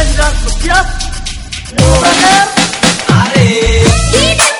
レンジャ。うだね。あれ。いいね。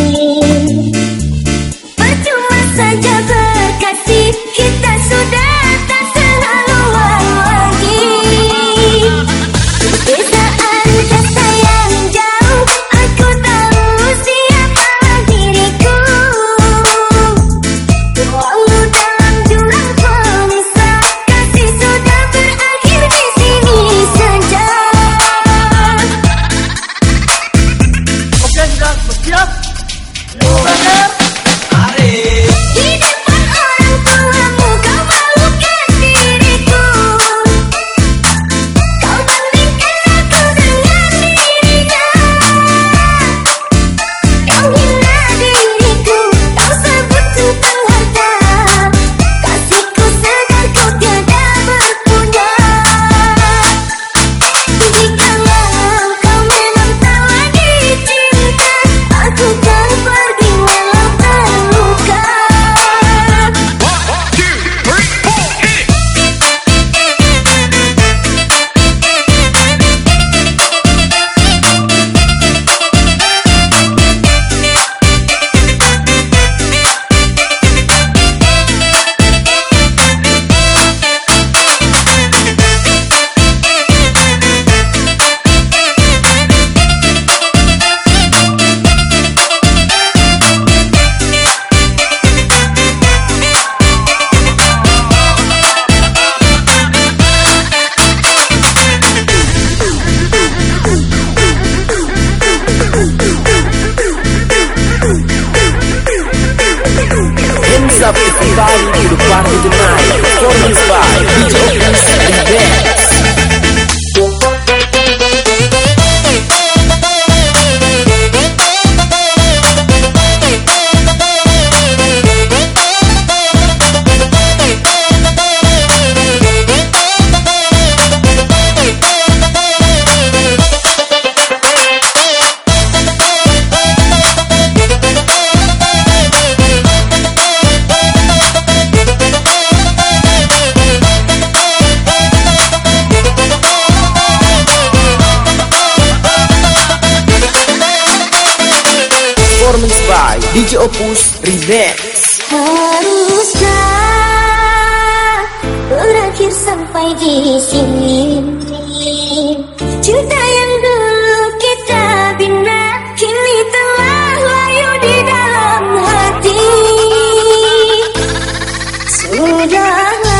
Opus Remix. Haruskah berakhir sampai di sini. Cinta yang dulu kita bina Kini telah layu di dalam hati. Sudah